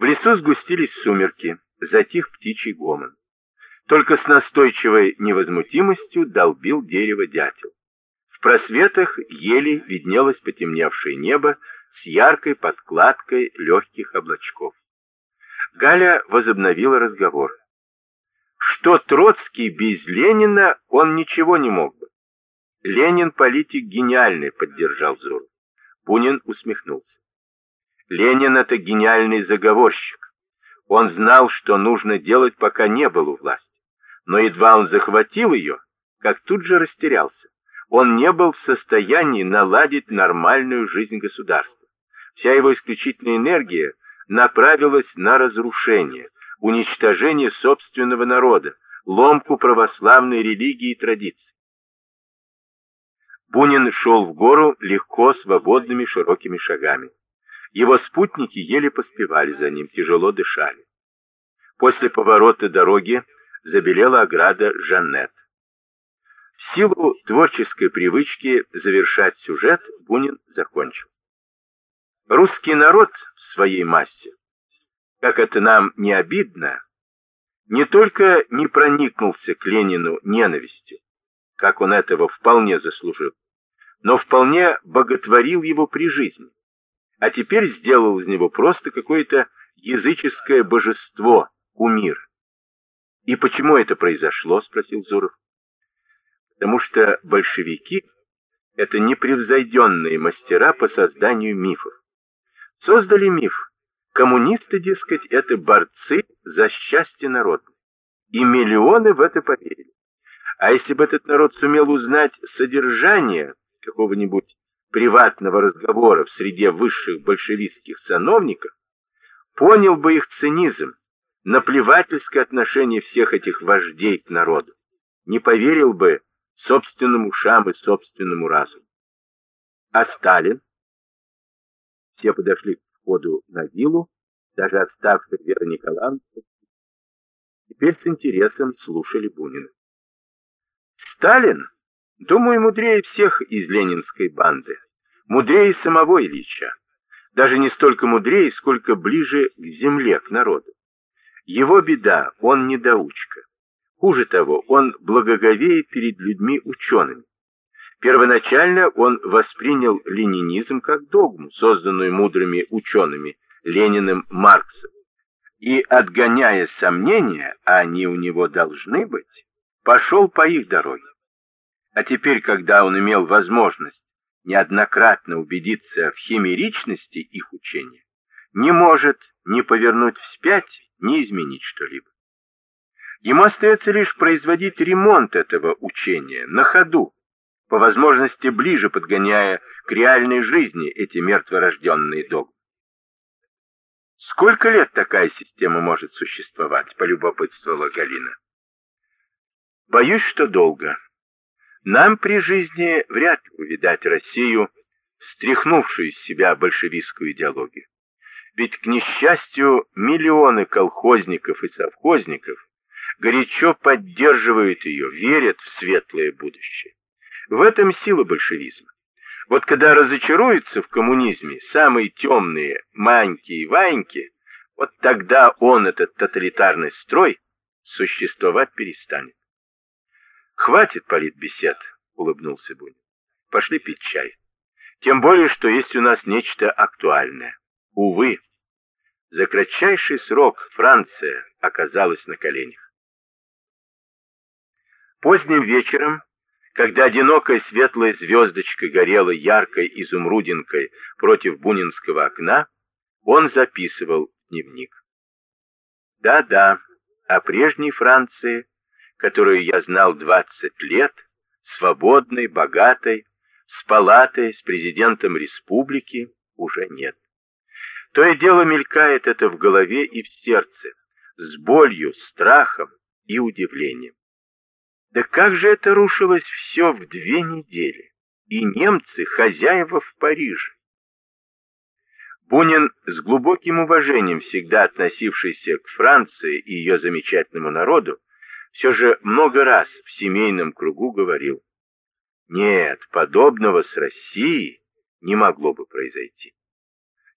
В лесу сгустились сумерки, затих птичий гомон. Только с настойчивой невозмутимостью долбил дерево дятел. В просветах еле виднелось потемневшее небо с яркой подкладкой легких облачков. Галя возобновила разговор. Что Троцкий без Ленина, он ничего не мог бы. Ленин политик гениальный, поддержал Зуров. Бунин усмехнулся. Ленин это гениальный заговорщик. Он знал, что нужно делать, пока не был у власти. Но едва он захватил ее, как тут же растерялся. Он не был в состоянии наладить нормальную жизнь государства. Вся его исключительная энергия направилась на разрушение, уничтожение собственного народа, ломку православной религии и традиций. Бунин шел в гору легко, свободными, широкими шагами. Его спутники еле поспевали за ним, тяжело дышали. После поворота дороги забелела ограда Жаннет. В силу творческой привычки завершать сюжет Бунин закончил. Русский народ в своей массе, как это нам не обидно, не только не проникнулся к Ленину ненавистью, как он этого вполне заслужил, но вполне боготворил его при жизни а теперь сделал из него просто какое-то языческое божество, кумир. «И почему это произошло?» — спросил Зуров. «Потому что большевики — это непревзойденные мастера по созданию мифов. Создали миф. Коммунисты, дескать, это борцы за счастье народа. И миллионы в это поверили. А если бы этот народ сумел узнать содержание какого-нибудь приватного разговора в среде высших большевистских сановников, понял бы их цинизм, наплевательское отношение всех этих вождей к народу, не поверил бы собственным ушам и собственному разуму. А Сталин? Все подошли к входу на виллу, даже отставшая Вера Николаевна, теперь с интересом слушали Бунина. Сталин Думаю, мудрее всех из ленинской банды. Мудрее самого Ильича. Даже не столько мудрее, сколько ближе к земле, к народу. Его беда, он недоучка. Хуже того, он благоговеет перед людьми-учеными. Первоначально он воспринял ленинизм как догму, созданную мудрыми учеными Лениным Марксом. И, отгоняя сомнения, а они у него должны быть, пошел по их дороге. А теперь, когда он имел возможность неоднократно убедиться в химеричности их учения, не может ни повернуть вспять, ни изменить что-либо. Ему остается лишь производить ремонт этого учения на ходу, по возможности ближе подгоняя к реальной жизни эти мертворожденные догмы. «Сколько лет такая система может существовать?» – полюбопытствовала Галина. «Боюсь, что долго». Нам при жизни вряд ли увидать Россию, стряхнувшую из себя большевистскую идеологию. Ведь, к несчастью, миллионы колхозников и совхозников горячо поддерживают ее, верят в светлое будущее. В этом сила большевизма. Вот когда разочаруются в коммунизме самые темные маньки и ваньки, вот тогда он, этот тоталитарный строй, существовать перестанет. «Хватит политбесед», — улыбнулся Бунин. «Пошли пить чай. Тем более, что есть у нас нечто актуальное. Увы, за кратчайший срок Франция оказалась на коленях». Поздним вечером, когда одинокая светлая звездочка горела яркой изумрудинкой против бунинского окна, он записывал дневник. Да-да, о прежней Франции которую я знал 20 лет, свободной, богатой, с палатой, с президентом республики, уже нет. То и дело мелькает это в голове и в сердце, с болью, страхом и удивлением. Да как же это рушилось все в две недели? И немцы хозяева в Париже. Бунин, с глубоким уважением всегда относившийся к Франции и ее замечательному народу, все же много раз в семейном кругу говорил, нет, подобного с Россией не могло бы произойти.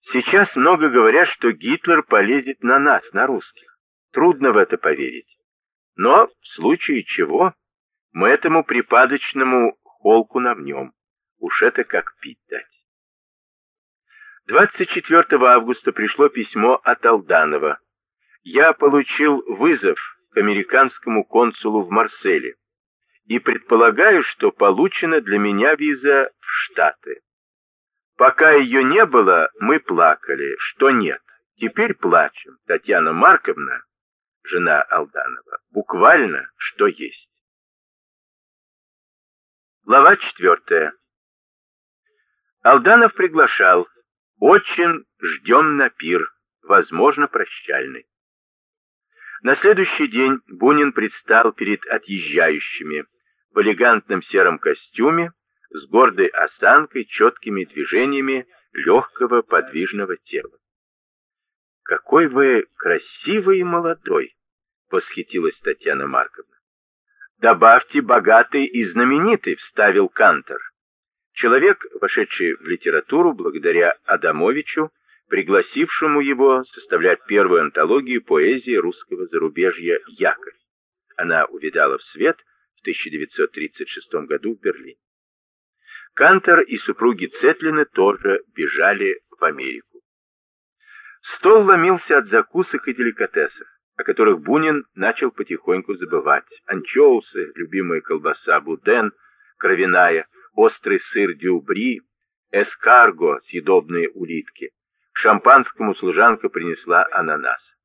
Сейчас много говорят, что Гитлер полезет на нас, на русских. Трудно в это поверить. Но в случае чего мы этому припадочному холку навнем. Уж это как пить дать. 24 августа пришло письмо от Алданова. Я получил вызов американскому консулу в Марселе и предполагаю, что получена для меня виза в Штаты. Пока ее не было, мы плакали, что нет. Теперь плачем. Татьяна Марковна, жена Алданова, буквально что есть. Глава четвертая. Алданов приглашал. Очень ждем на пир, возможно, прощальный. На следующий день Бунин предстал перед отъезжающими в элегантном сером костюме, с гордой осанкой, четкими движениями легкого подвижного тела. «Какой вы красивый и молодой!» — восхитилась Татьяна Марковна. «Добавьте богатый и знаменитый», — вставил Кантор. Человек, вошедший в литературу благодаря Адамовичу, пригласившему его составлять первую антологию поэзии русского зарубежья «Якорь». Она увидала в свет в 1936 году в Берлине. Кантер и супруги Цетлина тоже бежали в Америку. Стол ломился от закусок и деликатесов, о которых Бунин начал потихоньку забывать. Анчоусы, любимая колбаса Буден, кровяная, острый сыр дюбри, эскарго, съедобные улитки. Шампанскому служанка принесла ананас.